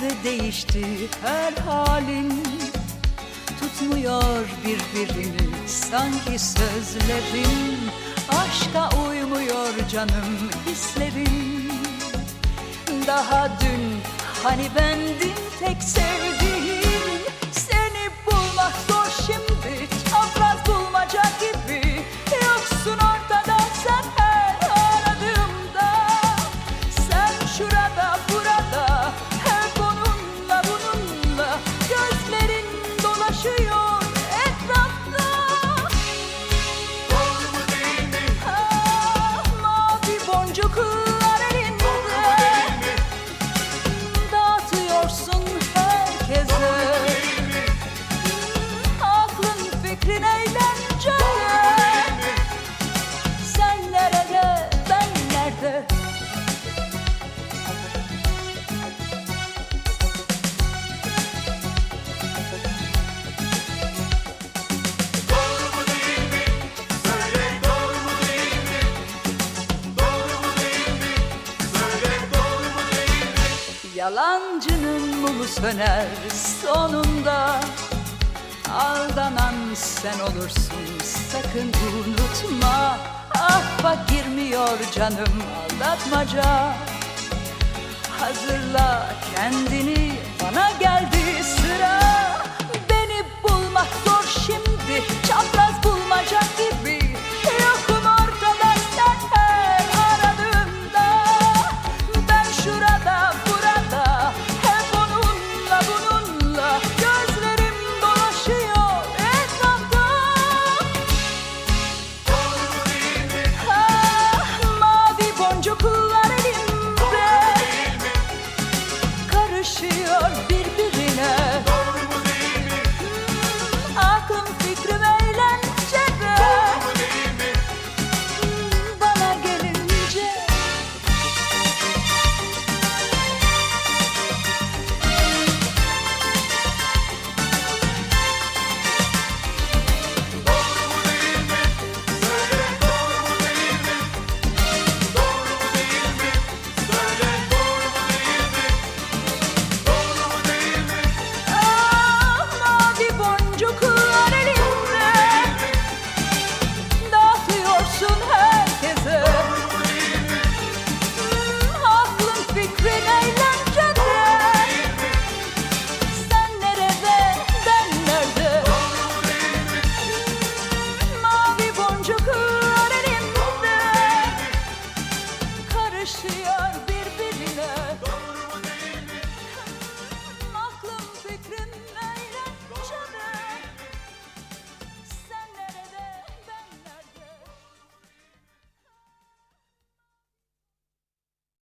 de değişti her halin. Tutmuyor birbirini sanki sözlerin. Aşka uymuyor canım hislerin. Daha dün hani bendim tek sevdiğim Yalancının mumu söner sonunda. Aldanan sen olursun sakın unutma. Ah bak girmiyor canım aldatmaca. Hazırla kendini bana geldi. Çok